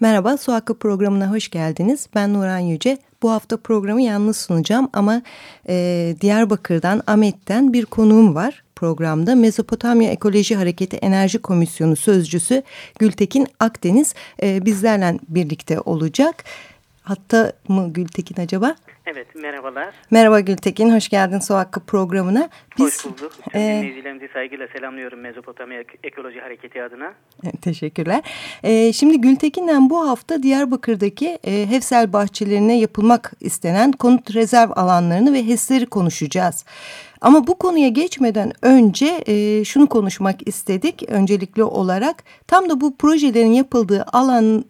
Merhaba, Su Hakkı programına hoş geldiniz. Ben Nuran Yüce. Bu hafta programı yalnız sunacağım ama e, Diyarbakır'dan, Ahmet'ten bir konuğum var programda. Mezopotamya Ekoloji Hareketi Enerji Komisyonu Sözcüsü Gültekin Akdeniz e, bizlerle birlikte olacak. Hatta mı Gültekin acaba? Evet, merhabalar. Merhaba Gültekin, hoş geldin Su Hakkı programına. Biz, hoş bulduk. Tüm e, dinleyicilerimizi saygıyla selamlıyorum Mezopotamya Ekoloji Hareketi adına. Teşekkürler. E, şimdi Gültekin'den bu hafta Diyarbakır'daki e, Hefsel bahçelerine yapılmak istenen konut rezerv alanlarını ve HES'leri konuşacağız. Ama bu konuya geçmeden önce e, şunu konuşmak istedik öncelikli olarak. Tam da bu projelerin yapıldığı alanın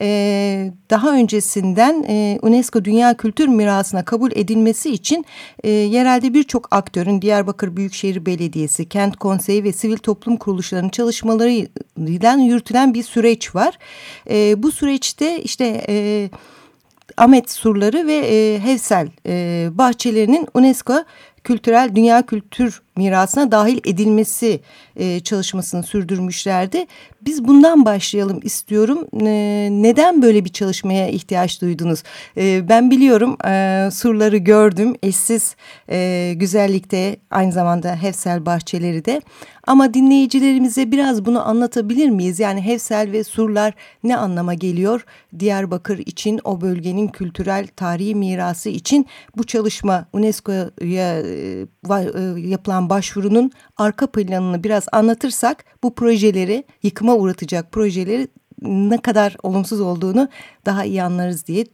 e, daha öncesinden e, UNESCO Dünya Kültür Mirası'na kabul edilmesi için e, yerelde birçok aktörün Diyarbakır Büyükşehir Belediyesi, Kent Konseyi ve sivil toplum kuruluşlarının çalışmalarıyla yürütülen bir süreç var. E, bu süreçte işte... E, Ahmet surları ve e, Hevsel e, bahçelerinin UNESCO kültürel dünya kültür mirasına dahil edilmesi e, çalışmasını sürdürmüşlerdi. Biz bundan başlayalım istiyorum. E, neden böyle bir çalışmaya ihtiyaç duydunuz? E, ben biliyorum e, surları gördüm. Eşsiz e, güzellikte aynı zamanda Hevsel bahçeleri de. Ama dinleyicilerimize biraz bunu anlatabilir miyiz? Yani Hevsel ve surlar ne anlama geliyor? Diyarbakır için o bölgenin kültürel tarihi mirası için bu çalışma UNESCO'ya e, e, yapılan yapılan başvurunun arka planını biraz anlatırsak bu projeleri yıkıma uğratacak projeleri ne kadar olumsuz olduğunu daha iyi anlarız diye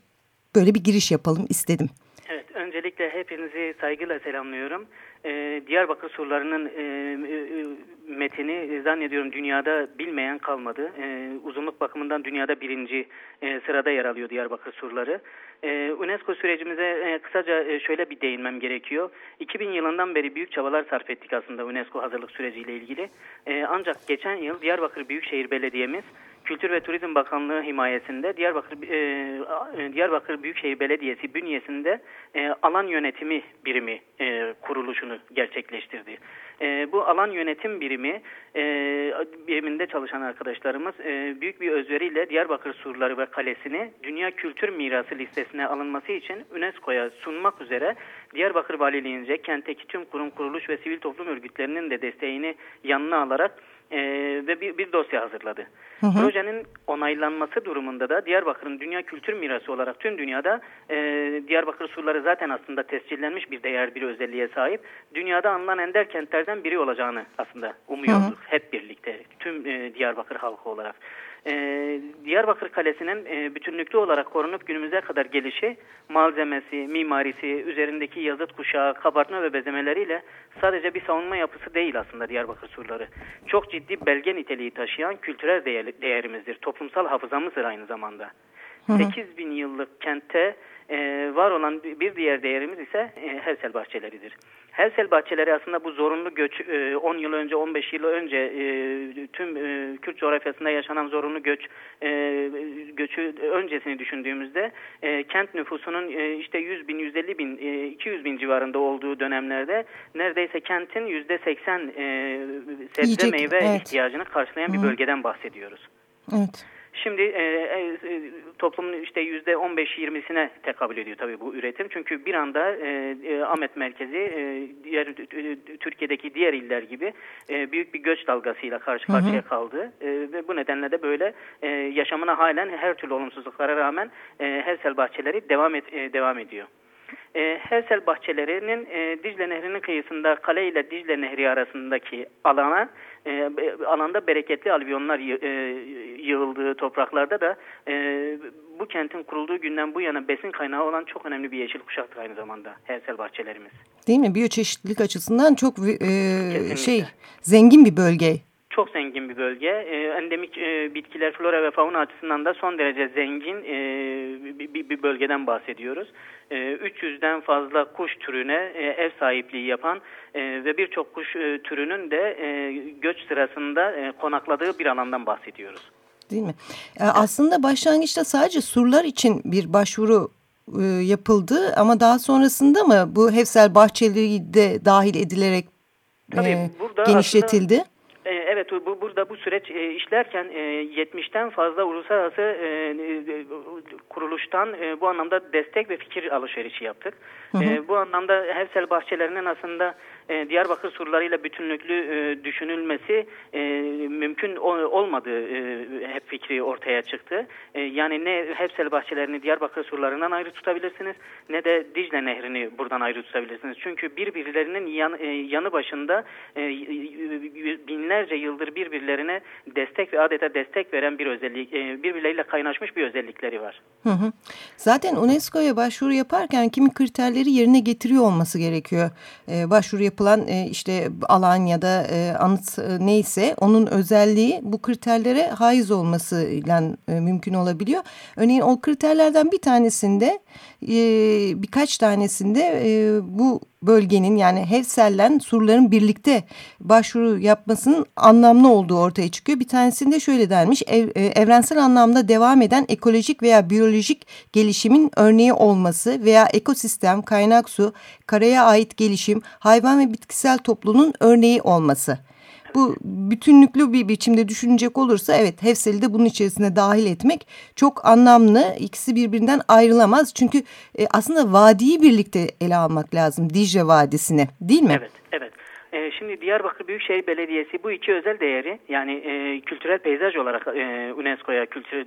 böyle bir giriş yapalım istedim. Evet, öncelikle hepinizi saygıyla selamlıyorum. Ee, Diyarbakır surlarının e, e, metini zannediyorum dünyada bilmeyen kalmadı. Ee, uzunluk bakımından dünyada birinci e, sırada yer alıyor Diyarbakır surları. Ee, UNESCO sürecimize e, kısaca e, şöyle bir değinmem gerekiyor. 2000 yılından beri büyük çabalar sarf ettik aslında UNESCO hazırlık süreciyle ilgili. E, ancak geçen yıl Diyarbakır Büyükşehir Belediye'miz Kültür ve Turizm Bakanlığı himayesinde Diyarbakır e, e, Diyarbakır Büyükşehir Belediyesi bünyesinde e, alan yönetimi birimi e, kuruluşunu gerçekleştirdi. E, bu alan yönetim birimi e, biriminde çalışan arkadaşlarımız e, büyük bir özveriyle Diyarbakır surları ve kalesini Dünya Kültür Mirası listesine alınması için UNESCO'ya sunmak üzere Diyarbakır Valiliğince kentteki tüm kurum kuruluş ve sivil toplum örgütlerinin de desteğini yanına alarak e, ve bir, bir dosya hazırladı. Hı hı. Projenin onaylanması durumunda da Diyarbakır'ın dünya kültür mirası olarak tüm dünyada e, Diyarbakır surları zaten aslında tescillenmiş bir değer bir özelliğe sahip. Dünyada anılan ender kentlerden biri olacağını aslında umuyorduk hı hı. hep birlikte tüm e, Diyarbakır halkı olarak e, Diyarbakır Kalesi'nin e, bütünlüklü olarak korunup günümüze kadar gelişi, malzemesi, mimarisi, üzerindeki yazıt kuşağı, kabartma ve bezemeleriyle sadece bir savunma yapısı değil aslında Diyarbakır surları. Çok ciddi belge niteliği taşıyan kültürel değer, değerimizdir, toplumsal hafızamızdır aynı zamanda. Hı hı. 8 bin yıllık kentte e, var olan bir diğer değerimiz ise e, Hevsel bahçeleridir. Hevsel bahçeleri aslında bu zorunlu göç e, 10 yıl önce 15 yıl önce e, tüm e, Kürt coğrafyasında yaşanan zorunlu göç e, göçü öncesini düşündüğümüzde e, kent nüfusunun e, işte 100 bin 150 bin e, 200 bin civarında olduğu dönemlerde neredeyse kentin %80 e, sebze Yiyecek, meyve evet. ihtiyacını karşılayan Hı. bir bölgeden bahsediyoruz. Evet. Şimdi e, e, toplumun işte yüzde 15-20'sine tekabül ediyor tabii bu üretim. Çünkü bir anda e, e, Ahmet merkezi e, diğer Türkiye'deki diğer iller gibi e, büyük bir göç dalgasıyla karşı karşıya hı hı. kaldı. E, ve bu nedenle de böyle e, yaşamına halen her türlü olumsuzluklara rağmen e, Hersel bahçeleri devam et, e, devam ediyor. E, Hersel bahçelerinin e, Dicle Nehri'nin kıyısında kale ile Dicle Nehri arasındaki alana e, alanda bereketli alüvyonlar e, yığıldığı topraklarda da e, bu kentin kurulduğu günden bu yana besin kaynağı olan çok önemli bir yeşil kuşaktır aynı zamanda Hersel bahçelerimiz. Değil mi? Biyoçeşitlilik açısından çok e, şey zengin bir bölge çok zengin bir bölge. E, endemik e, bitkiler, flora ve fauna açısından da son derece zengin e, bir, bir bölgeden bahsediyoruz. E, 300'den fazla kuş türüne e, ev sahipliği yapan e, ve birçok kuş e, türünün de e, göç sırasında e, konakladığı bir alandan bahsediyoruz. Değil mi? E, aslında başlangıçta sadece surlar için bir başvuru e, yapıldı ama daha sonrasında mı bu Hefsel bahçeleri de dahil edilerek Tabii, e, genişletildi? Aslında evet bu, burada bu süreç e, işlerken e, 70'ten fazla uluslararası e, e, kuruluştan e, bu anlamda destek ve fikir alışverişi yaptık. Hı hı. E, bu anlamda Hevsel bahçelerinin aslında e, Diyarbakır surlarıyla bütünlüklü e, düşünülmesi e, mümkün olmadığı e, hep fikri ortaya çıktı. E, yani ne Hepsel bahçelerini Diyarbakır surlarından ayrı tutabilirsiniz ne de Dicle Nehri'ni buradan ayrı tutabilirsiniz. Çünkü birbirlerinin yan, e, yanı başında e, binlerce yıldır birbirlerine destek ve adeta destek veren bir özellik, e, birbirleriyle kaynaşmış bir özellikleri var. Hı hı. Zaten UNESCO'ya başvuru yaparken kimi kriterleri yerine getiriyor olması gerekiyor. Ee, başvuru yap yapılan e, işte alan ya da e, anıt e, neyse onun özelliği bu kriterlere haiz olmasıyla e, mümkün olabiliyor. Örneğin o kriterlerden bir tanesinde e, birkaç tanesinde e, bu bölgenin yani Hevsel'len surların birlikte başvuru yapmasının anlamlı olduğu ortaya çıkıyor. Bir tanesinde şöyle denmiş ev, e, evrensel anlamda devam eden ekolojik veya biyolojik gelişimin örneği olması veya ekosistem, kaynak su, karaya ait gelişim, hayvan ve bitkisel topluluğun örneği olması. Bu bütünlüklü bir biçimde düşünecek olursa evet Hefsel'i de bunun içerisine dahil etmek çok anlamlı. İkisi birbirinden ayrılamaz. Çünkü e, aslında vadiyi birlikte ele almak lazım. Dicle Vadisi'ni değil mi? Evet, evet. E, şimdi Diyarbakır Büyükşehir Belediyesi bu iki özel değeri yani e, kültürel peyzaj olarak e, UNESCO'ya Kültür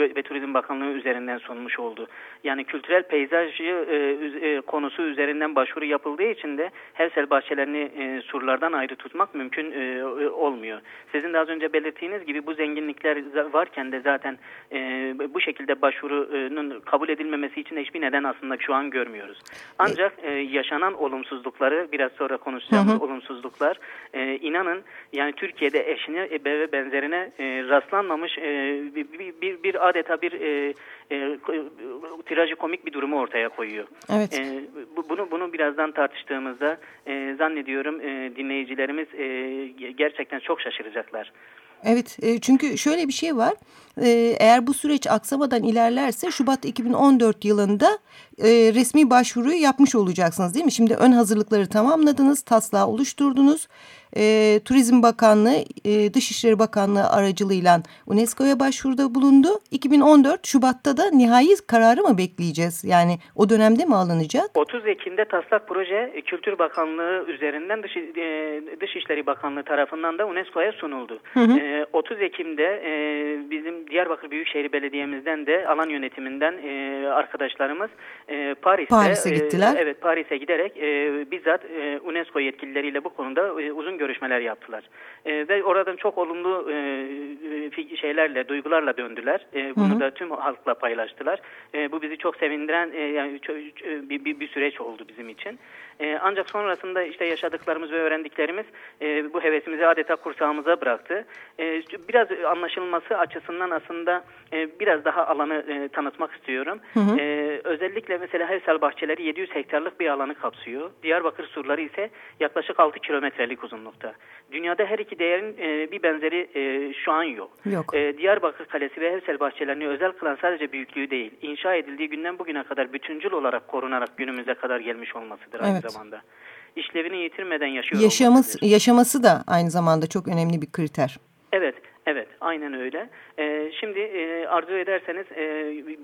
e, ve Turizm Bakanlığı üzerinden sunmuş oldu. Yani kültürel peyzaj e, e, konusu üzerinden başvuru yapıldığı için de Hevsel bahçelerini e, surlardan ayrı tutmak mümkün e, olmuyor. Sizin de az önce belirttiğiniz gibi bu zenginlikler varken de zaten e, bu şekilde başvurunun kabul edilmemesi için hiçbir neden aslında şu an görmüyoruz. Ancak e, yaşanan olumsuzlukları biraz sonra konuşacağımız olumsuzluklar e, inanın yani Türkiye'de eşine ve benzerine e, rastlanmamış e, bir, bir, bir adeta bir e, e, trajikomik bir durumu ortaya koyuyor. Evet. E, bunu bunu birazdan tartıştığımızda e, zannediyorum e, dinleyicilerimiz e, gerçekten çok şaşıracaklar. Evet e, çünkü şöyle bir şey var e, eğer bu süreç aksamadan ilerlerse Şubat 2014 yılında e, resmi başvuruyu yapmış olacaksınız değil mi? Şimdi ön hazırlıkları tamamladınız taslağı oluşturdunuz e, Turizm Bakanlığı, e, Dışişleri Bakanlığı aracılığıyla UNESCO'ya başvuruda bulundu. 2014 Şubat'ta da nihai kararı mı bekleyeceğiz? Yani o dönemde mi alınacak? 30 Ekim'de taslak proje Kültür Bakanlığı üzerinden Dış, e, Dışişleri Bakanlığı tarafından da UNESCO'ya sunuldu. Hı hı. E, 30 Ekim'de e, bizim Diyarbakır Büyükşehir Belediye'mizden de alan yönetiminden e, arkadaşlarımız e, Paris'te Paris'e gittiler. E, evet Paris'e giderek e, bizzat e, UNESCO yetkilileriyle bu konuda e, uzun görüşmeler yaptılar. E, ve oradan çok olumlu e, e şeylerle, duygularla döndüler. E, bunu hı hı. da tüm halkla paylaştılar. E, bu bizi çok sevindiren e, yani bir, bir, bir süreç oldu bizim için. E, ancak sonrasında işte yaşadıklarımız ve öğrendiklerimiz e, bu hevesimizi adeta kursağımıza bıraktı. E, biraz anlaşılması açısından aslında e, biraz daha alanı e, tanıtmak istiyorum. Hı hı. E, özellikle mesela Hevsel bahçeleri 700 hektarlık bir alanı kapsıyor. Diyarbakır surları ise yaklaşık 6 kilometrelik uzunlukta. Dünyada her iki değerin e, bir benzeri e, şu an yok. yok. E, Diyarbakır Kalesi ve Hevsel bahçelerini özel kılan sadece büyüklüğü değil, inşa edildiği günden bugüne kadar bütüncül olarak korunarak günümüze kadar gelmiş olmasıdır evet. Zamanda. İşlevini yitirmeden yaşıyor Yaşaması, yaşaması da aynı zamanda çok önemli bir kriter. Evet. Evet, aynen öyle. Ee, şimdi e, arzu ederseniz e,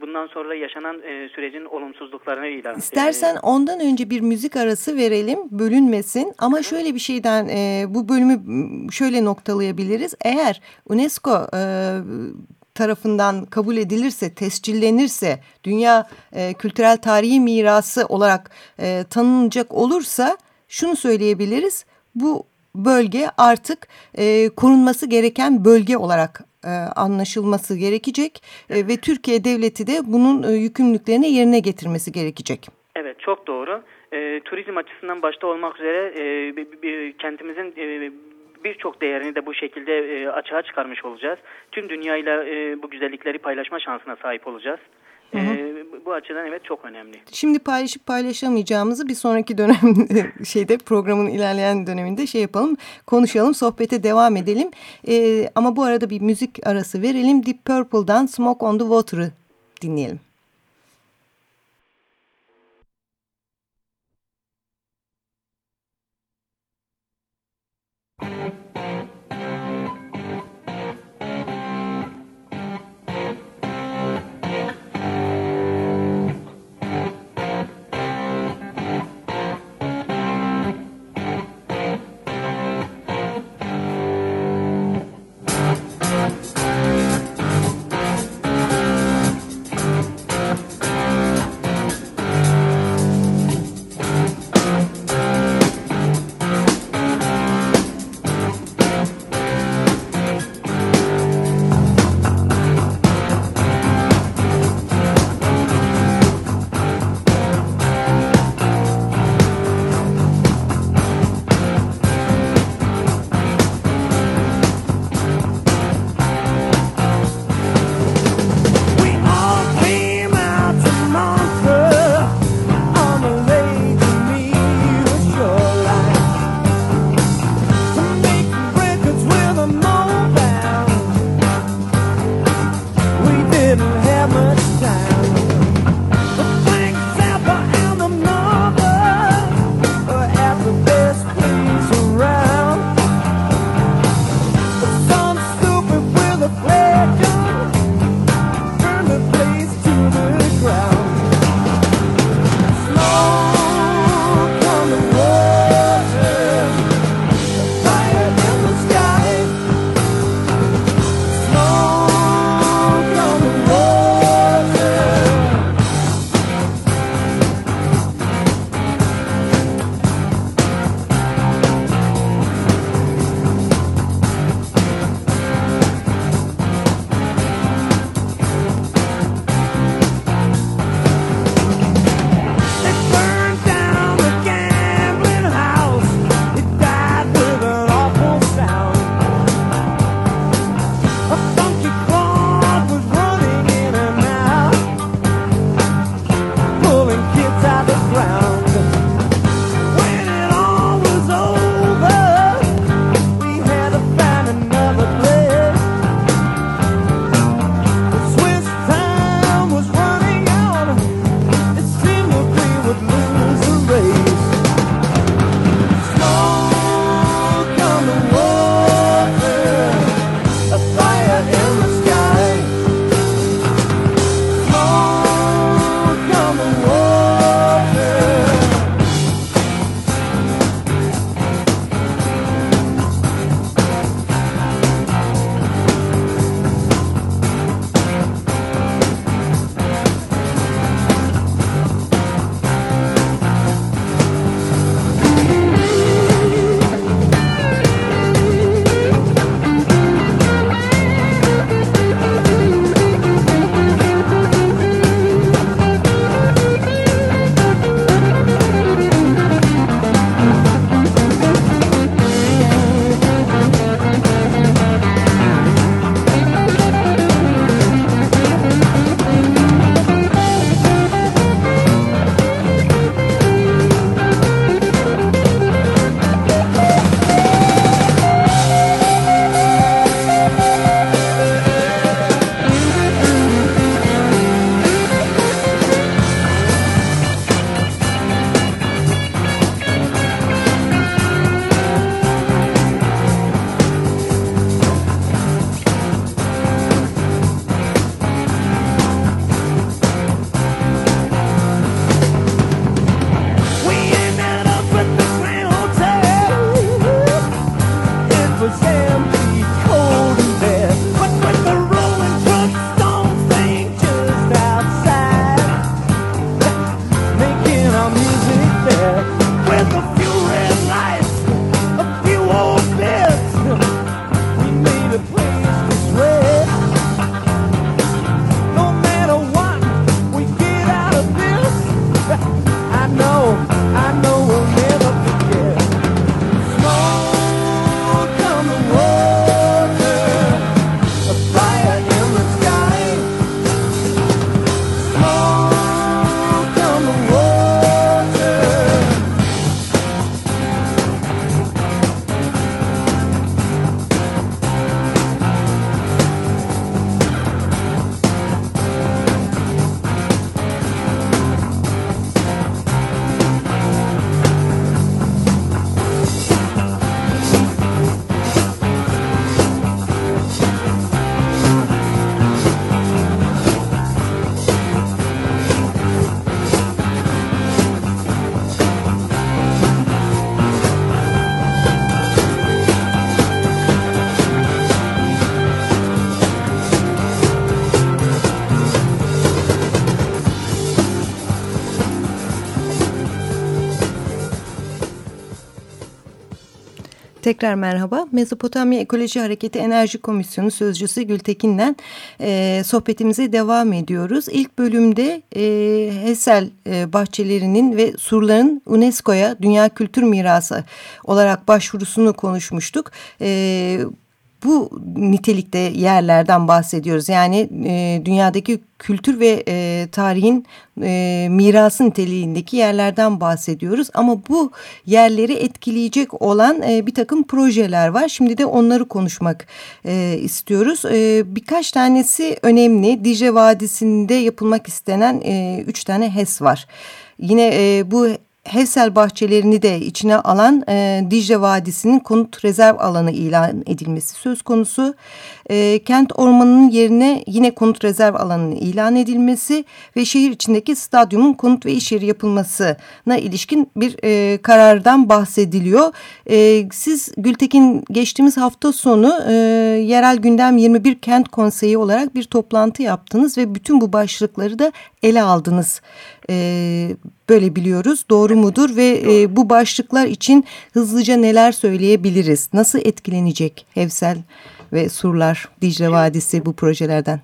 bundan sonra yaşanan e, sürecin olumsuzluklarını ilan İstersen e, ondan önce bir müzik arası verelim, bölünmesin. Ama şöyle bir şeyden e, bu bölümü şöyle noktalayabiliriz. Eğer UNESCO e, tarafından kabul edilirse, tescillenirse, dünya e, kültürel tarihi mirası olarak e, tanınacak olursa şunu söyleyebiliriz. Bu bölge artık e, korunması gereken bölge olarak e, anlaşılması gerekecek e, ve Türkiye devleti de bunun e, yükümlülüklerini yerine getirmesi gerekecek. Evet çok doğru. E, turizm açısından başta olmak üzere e, bir, bir, kentimizin e, birçok değerini de bu şekilde e, açığa çıkarmış olacağız. Tüm dünyayla e, bu güzellikleri paylaşma şansına sahip olacağız. Hı hı. E, bu açıdan evet çok önemli. Şimdi paylaşıp paylaşamayacağımızı bir sonraki dönem şeyde programın ilerleyen döneminde şey yapalım, konuşalım, sohbete devam edelim. E, ama bu arada bir müzik arası verelim. Deep Purple'dan Smoke on the Water'ı dinleyelim. Tekrar merhaba. Mezopotamya Ekoloji Hareketi Enerji Komisyonu Sözcüsü Gültekin'den e, sohbetimize devam ediyoruz. İlk bölümde e, Hesel e, bahçelerinin ve surların UNESCO'ya Dünya Kültür Mirası olarak başvurusunu konuşmuştuk. E, bu nitelikte yerlerden bahsediyoruz. Yani e, dünyadaki kültür ve e, tarihin e, mirası niteliğindeki yerlerden bahsediyoruz. Ama bu yerleri etkileyecek olan e, bir takım projeler var. Şimdi de onları konuşmak e, istiyoruz. E, birkaç tanesi önemli. Dicle Vadisi'nde yapılmak istenen e, üç tane HES var. Yine e, bu Hevsel bahçelerini de içine alan e, Dicle Vadisi'nin konut rezerv alanı ilan edilmesi söz konusu. E, kent ormanının yerine yine konut rezerv alanının ilan edilmesi ve şehir içindeki stadyumun konut ve iş yeri yapılmasına ilişkin bir e, karardan bahsediliyor. E, siz Gültekin geçtiğimiz hafta sonu e, yerel gündem 21 kent konseyi olarak bir toplantı yaptınız ve bütün bu başlıkları da ele aldınız. E, böyle biliyoruz. Doğru mudur ve e, bu başlıklar için hızlıca neler söyleyebiliriz? Nasıl etkilenecek Hevsel ve Surlar, Dicle Vadisi bu projelerden?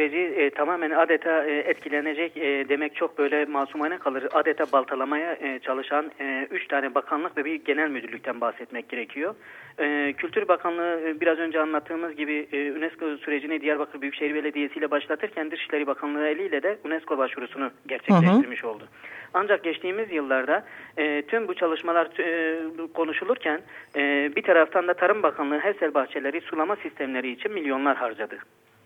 Süreci e, tamamen adeta e, etkilenecek e, demek çok böyle masumane kalır. Adeta baltalamaya e, çalışan e, üç tane bakanlık ve bir genel müdürlükten bahsetmek gerekiyor. E, Kültür Bakanlığı e, biraz önce anlattığımız gibi e, UNESCO sürecini Diyarbakır Büyükşehir Belediyesi ile başlatırken Dışişleri Bakanlığı eliyle de UNESCO başvurusunu gerçekleştirmiş hı hı. oldu. Ancak geçtiğimiz yıllarda e, tüm bu çalışmalar e, konuşulurken e, bir taraftan da Tarım Bakanlığı Hevsel bahçeleri sulama sistemleri için milyonlar harcadı.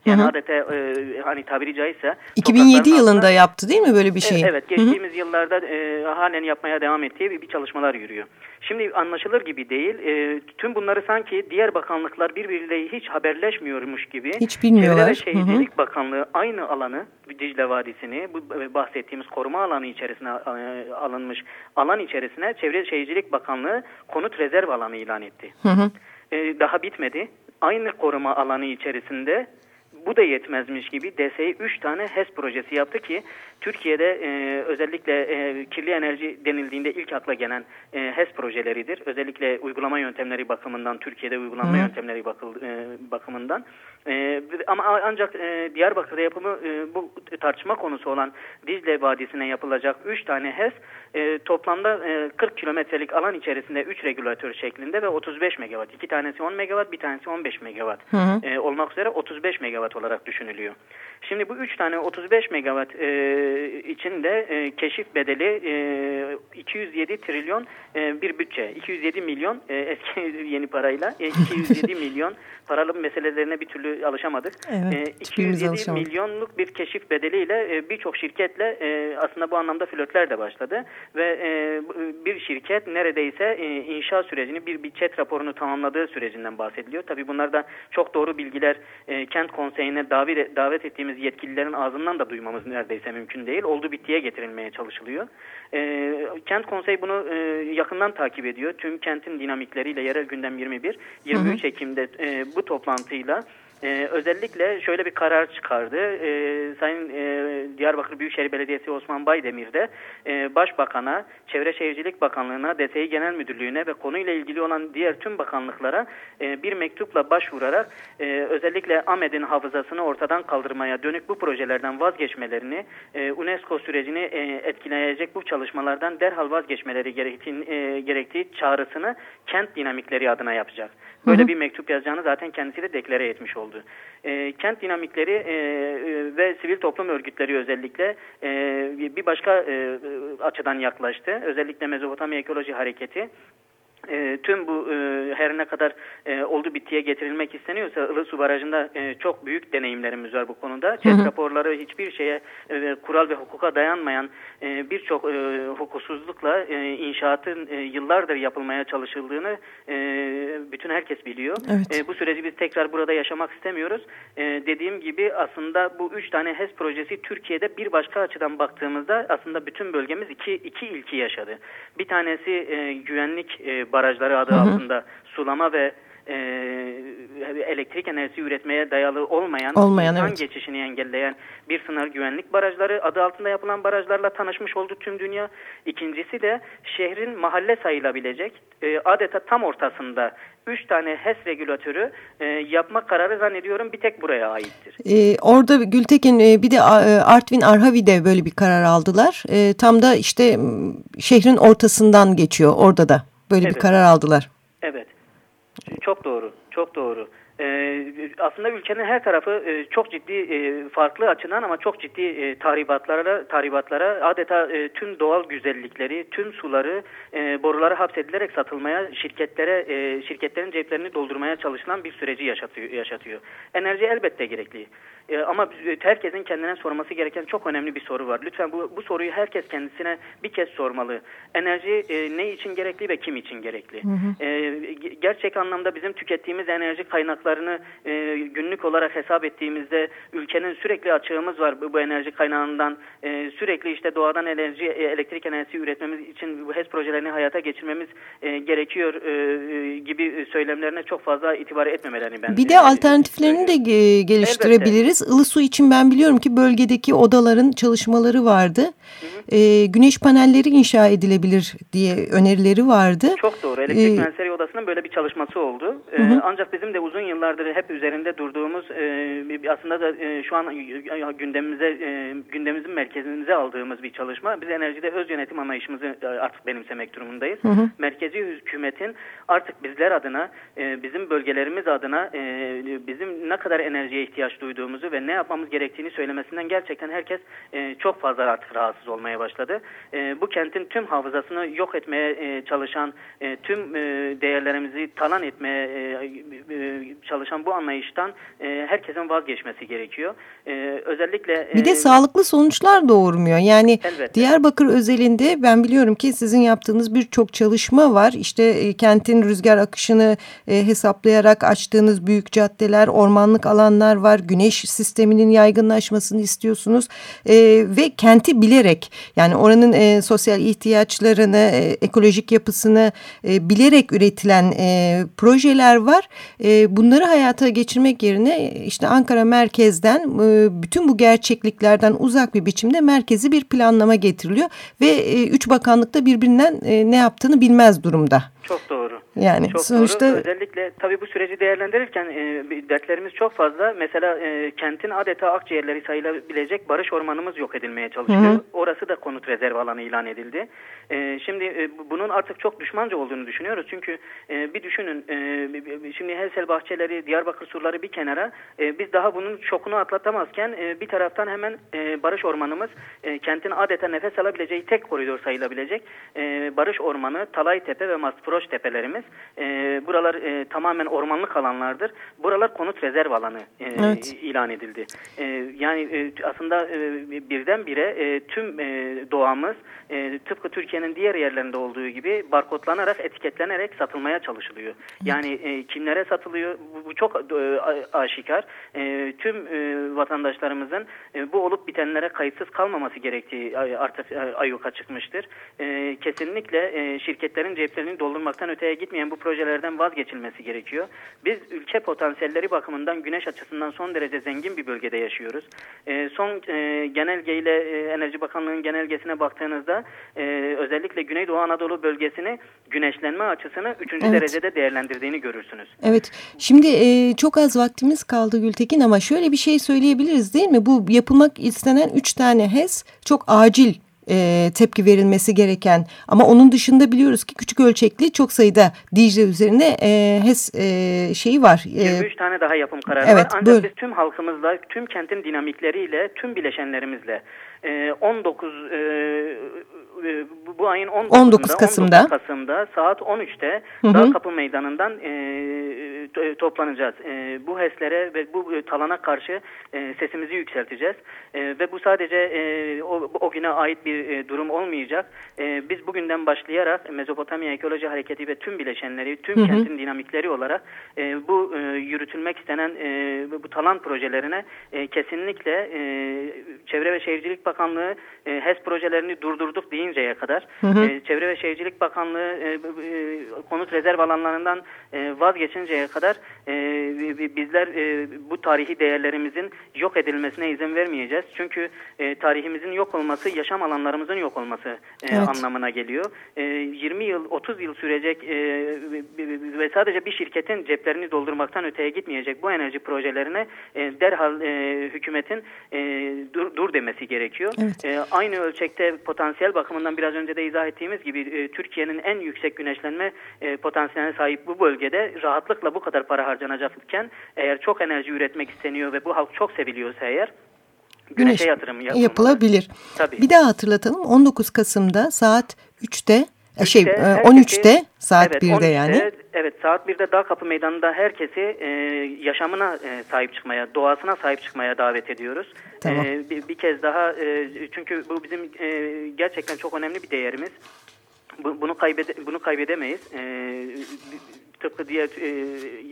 Yani Hı -hı. adeta e, hani tabiri caizse 2007 yılında altında, yaptı değil mi böyle bir şey? Evet, geçtiğimiz Hı -hı. yıllarda e, halen yapmaya devam ettiği bir, bir çalışmalar yürüyor. Şimdi anlaşılır gibi değil. E, tüm bunları sanki diğer bakanlıklar birbiriyle hiç haberleşmiyormuş gibi. Hiç bilmiyorlar. Çevre ve Şehircilik Hı -hı. Bakanlığı aynı alanı Dicle Vadisi'ni bu bahsettiğimiz koruma alanı içerisine e, alınmış alan içerisine Çevre Şehircilik Bakanlığı konut rezerv alanı ilan etti. Hı hı. E, daha bitmedi. Aynı koruma alanı içerisinde bu da yetmezmiş gibi DSİ 3 tane HES projesi yaptı ki Türkiye'de e, özellikle e, kirli enerji denildiğinde ilk akla gelen e, HES projeleridir. Özellikle uygulama yöntemleri bakımından, Türkiye'de uygulama Hı. yöntemleri bakıl, e, bakımından. E, ama ancak e, Diyarbakır'da yapımı e, bu tartışma konusu olan Dicle Vadisi'ne yapılacak 3 tane HES e, toplamda e, 40 kilometrelik alan içerisinde 3 regülatör şeklinde ve 35 megawatt. İki tanesi 10 megawatt, bir tanesi 15 megawatt hı hı. E, olmak üzere 35 megawatt olarak düşünülüyor. Şimdi bu 3 tane 35 megawatt e, içinde e, keşif bedeli e, 207 trilyon e, bir bütçe. 207 milyon e, eski yeni parayla e, 207 milyon paralı meselelerine bir türlü alışamadık. Evet, e, 207 milyonluk bir keşif bedeliyle e, birçok şirketle e, aslında bu anlamda flörtler de başladı ve e, bir şirket neredeyse e, inşa sürecini bir chat raporunu tamamladığı sürecinden bahsediliyor. Tabii bunlar da çok doğru bilgiler e, kent konseyine davet, davet ettiğimiz yetkililerin ağzından da duymamız neredeyse mümkün değil. Oldu bittiye getirilmeye çalışılıyor. E, kent konseyi bunu e, yakından takip ediyor. Tüm kentin dinamikleriyle yerel gündem 21, 23 hı hı. Ekim'de e, bu toplantıyla ee, özellikle şöyle bir karar çıkardı. Ee, Sayın e, Diyarbakır Büyükşehir Belediyesi Osman Baydemir de e, Başbakan'a, Çevre Şehircilik Bakanlığı'na, DSİ Genel Müdürlüğü'ne ve konuyla ilgili olan diğer tüm bakanlıklara e, bir mektupla başvurarak e, özellikle AMED'in hafızasını ortadan kaldırmaya dönük bu projelerden vazgeçmelerini, e, UNESCO sürecini e, etkileyecek bu çalışmalardan derhal vazgeçmeleri gerektiği, e, gerektiği çağrısını kent dinamikleri adına yapacak. Böyle hı hı. bir mektup yazacağını zaten kendisi de deklare etmiş oldu. E, kent dinamikleri e, e, ve sivil toplum örgütleri özellikle e, bir başka e, açıdan yaklaştı. Özellikle Mezopotamya Ekoloji Hareketi e, tüm bu e, her ne kadar e, oldu bittiye getirilmek isteniyorsa Ilısu Barajı'nda e, çok büyük deneyimlerimiz var bu konuda. Çet raporları hiçbir şeye e, kural ve hukuka dayanmayan e, birçok e, hukuksuzlukla e, inşaatın e, yıllardır yapılmaya çalışıldığını e, bütün herkes biliyor. Evet. E, bu süreci biz tekrar burada yaşamak istemiyoruz. E, dediğim gibi aslında bu üç tane HES projesi Türkiye'de bir başka açıdan baktığımızda aslında bütün bölgemiz iki, iki ilki yaşadı. Bir tanesi e, güvenlik e, barajları adı hı hı. altında sulama ve e, elektrik enerjisi üretmeye dayalı olmayan, olmayan insan evet. geçişini engelleyen bir sınır güvenlik barajları adı altında yapılan barajlarla tanışmış oldu tüm dünya. İkincisi de şehrin mahalle sayılabilecek e, adeta tam ortasında 3 tane HES regülatörü e, yapma kararı zannediyorum bir tek buraya aittir. E, orada Gültekin e, bir de e, Artvin Arhavi'de böyle bir karar aldılar. E, tam da işte şehrin ortasından geçiyor orada da böyle evet. bir karar aldılar. Evet çok doğru çok doğru. Ee, aslında ülkenin her tarafı e, çok ciddi e, farklı açıdan ama çok ciddi e, tahribatlara tahribatlara adeta e, tüm doğal güzellikleri, tüm suları e, borulara hapsedilerek satılmaya, şirketlere e, şirketlerin ceplerini doldurmaya çalışılan bir süreci yaşatıyor. yaşatıyor. Enerji elbette gerekli. E, ama herkesin kendine sorması gereken çok önemli bir soru var. Lütfen bu, bu soruyu herkes kendisine bir kez sormalı. Enerji e, ne için gerekli ve kim için gerekli? Hı hı. E, gerçek anlamda bizim tükettiğimiz enerji kaynaklarını e, günlük olarak hesap ettiğimizde ülkenin sürekli açığımız var bu, bu enerji kaynağından. E, sürekli işte doğadan enerji, e, elektrik enerjisi üretmemiz için bu HES projelerini hayata geçirmemiz e, gerekiyor e, gibi söylemlerine çok fazla itibar etmemelerini ben Bir de alternatiflerini de geliştirebiliriz. Elbette Ilısu su için ben biliyorum ki bölgedeki odaların çalışmaları vardı. Hı hı. E, güneş panelleri inşa edilebilir diye önerileri vardı. Çok doğru. Elektrik ee, odasının böyle bir çalışması oldu. Hı hı. E, ancak bizim de uzun yıllardır hep üzerinde durduğumuz e, aslında da e, şu an gündemimize e, gündemimizin merkezimize aldığımız bir çalışma. Biz enerjide öz yönetim anlayışımızı e, artık benimsemek durumundayız. Hı hı. Merkezi hükümetin artık bizler adına, e, bizim bölgelerimiz adına e, bizim ne kadar enerjiye ihtiyaç duyduğumuzu olduğumuzu ve ne yapmamız gerektiğini söylemesinden gerçekten herkes e, çok fazla artık rahatsız olmaya başladı. E, bu kentin tüm hafızasını yok etmeye e, çalışan, e, tüm e, değerlerimizi talan etmeye e, e, çalışan bu anlayıştan e, herkesin vazgeçmesi gerekiyor. E, özellikle... Bir de e, sağlıklı sonuçlar doğurmuyor. Yani elbette. Diyarbakır özelinde ben biliyorum ki sizin yaptığınız birçok çalışma var. İşte e, kentin rüzgar akışını e, hesaplayarak açtığınız büyük caddeler, ormanlık alanlar var, güneş sisteminin yaygınlaşmasını istiyorsunuz e, ve kenti bilerek yani oranın e, sosyal ihtiyaçlarını, e, ekolojik yapısını e, bilerek üretilen e, projeler var. E, bunları hayata geçirmek yerine işte Ankara merkezden e, bütün bu gerçekliklerden uzak bir biçimde merkezi bir planlama getiriliyor ve e, üç bakanlıkta birbirinden e, ne yaptığını bilmez durumda. Çok doğru. Yani çok sonuçta doğru. özellikle tabii bu süreci değerlendirirken e, dertlerimiz çok fazla. Mesela e, kentin adeta akciğerleri sayılabilecek barış ormanımız yok edilmeye çalışılıyor. Hı hı. Orası da konut rezerv alanı ilan edildi. E, şimdi e, bunun artık çok düşmanca olduğunu düşünüyoruz. Çünkü e, bir düşünün e, şimdi Helsel bahçeleri, Diyarbakır surları bir kenara e, biz daha bunun şokunu atlatamazken e, bir taraftan hemen e, barış ormanımız e, kentin adeta nefes alabileceği tek koridor sayılabilecek e, barış ormanı, Talaytepe ve Masproş tepelerimiz. E, buralar e, tamamen ormanlık alanlardır. Buralar konut rezerv alanı e, evet. ilan edildi. E, yani e, aslında e, birdenbire e, tüm e, doğamız e, tıpkı Türkiye'nin diğer yerlerinde olduğu gibi barkodlanarak, etiketlenerek satılmaya çalışılıyor. Yani e, kimlere satılıyor? Bu, bu çok e, aşikar. E, tüm e, vatandaşlarımızın e, bu olup bitenlere kayıtsız kalmaması gerektiği artık e, ayyuka çıkmıştır. E, kesinlikle e, şirketlerin ceplerini doldurmaktan öteye gitmeyen bu projelerden vazgeçilmesi gerekiyor. Biz ülke potansiyelleri bakımından güneş açısından son derece zengin bir bölgede yaşıyoruz. E, son e, genelgeyle e, Enerji Bakanlığı'nın genelgesine baktığınızda e, özellikle Güneydoğu Anadolu bölgesini güneşlenme açısını 3. Evet. derecede değerlendirdiğini görürsünüz. Evet. Şimdi e, çok az vaktimiz kaldı Gültekin ama şöyle bir şey söyleyebiliriz değil mi? Bu yapılmak istenen 3 tane HES çok acil e, tepki verilmesi gereken ama onun dışında biliyoruz ki küçük ölçekli çok sayıda Dicle üzerine e, HES e, şeyi var. E, 23 tane daha yapım kararı evet, var ancak böyle. biz tüm halkımızla, tüm kentin dinamikleriyle, tüm bileşenlerimizle 19 e, bu ayın 19, 19 Kasım'da 19 Kasım'da saat 13'te Dağ Kapı Meydanı'ndan e, toplanacağız. E, bu HES'lere ve bu talana karşı e, sesimizi yükselteceğiz. E, ve bu sadece e, o, o güne ait bir e, durum olmayacak. E, biz bugünden başlayarak Mezopotamya Ekoloji Hareketi ve tüm bileşenleri, tüm hı hı. kentin dinamikleri olarak e, bu e, yürütülmek istenen e, bu talan projelerine e, kesinlikle e, Çevre ve Şehircilik Bakanlığı e, HES projelerini durdurduk deyince bitirinceye kadar hı hı. E, Çevre ve Şehircilik Bakanlığı e, e, konut rezerv alanlarından e, vazgeçinceye kadar e, bizler e, bu tarihi değerlerimizin yok edilmesine izin vermeyeceğiz. Çünkü e, tarihimizin yok olması yaşam alanlarımızın yok olması e, evet. anlamına geliyor. E, 20 yıl 30 yıl sürecek e, ve sadece bir şirketin ceplerini doldurmaktan öteye gitmeyecek bu enerji projelerine e, derhal e, hükümetin e, dur, dur demesi gerekiyor. Evet. E, aynı ölçekte potansiyel bakımından biraz önce de izah ettiğimiz gibi e, Türkiye'nin en yüksek güneşlenme e, potansiyeline sahip bu bölgede rahatlıkla bu kadar para harcanacakken eğer çok enerji üretmek isteniyor ve bu halk çok seviliyorsa eğer güneşe yatırım yapılmalı. yapılabilir. Tabii. Bir daha hatırlatalım 19 Kasım'da saat 3'te e, şey 13'te e, saat evet, 1'de 13'te, yani. Evet saat 1'de Dağ Kapı Meydanı'nda herkesi e, yaşamına e, sahip çıkmaya, doğasına sahip çıkmaya davet ediyoruz. Tamam. E, bir, bir kez daha e, çünkü bu bizim e, gerçekten çok önemli bir değerimiz. Bu, bunu kaybede bunu kaybedemeyiz. E, tıpkı diğer e,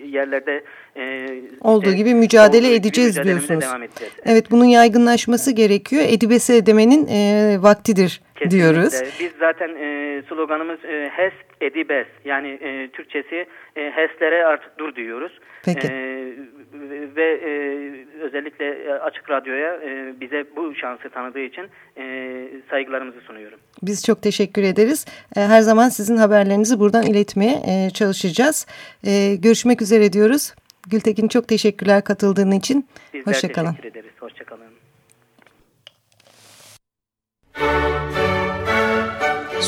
yerlerde e, olduğu işte, gibi mücadele olduğu edeceğiz gibi diyorsunuz. Evet bunun yaygınlaşması gerekiyor. Edibese demenin e, vaktidir Kesinlikle. diyoruz. Biz zaten e, sloganımız e, HES Edibes yani e, Türkçesi e, HES'lere artık dur diyoruz. Peki. E, ve e, özellikle e, Açık Radyo'ya e, bize bu şansı tanıdığı için e, saygılarımızı sunuyorum. Biz çok teşekkür ederiz. E, her zaman sizin haberlerinizi buradan iletmeye e, çalışacağız. E, görüşmek üzere diyoruz. Gültekin çok teşekkürler katıldığın için. Bizler Hoşçakalın. teşekkür ederiz. Hoşçakalın.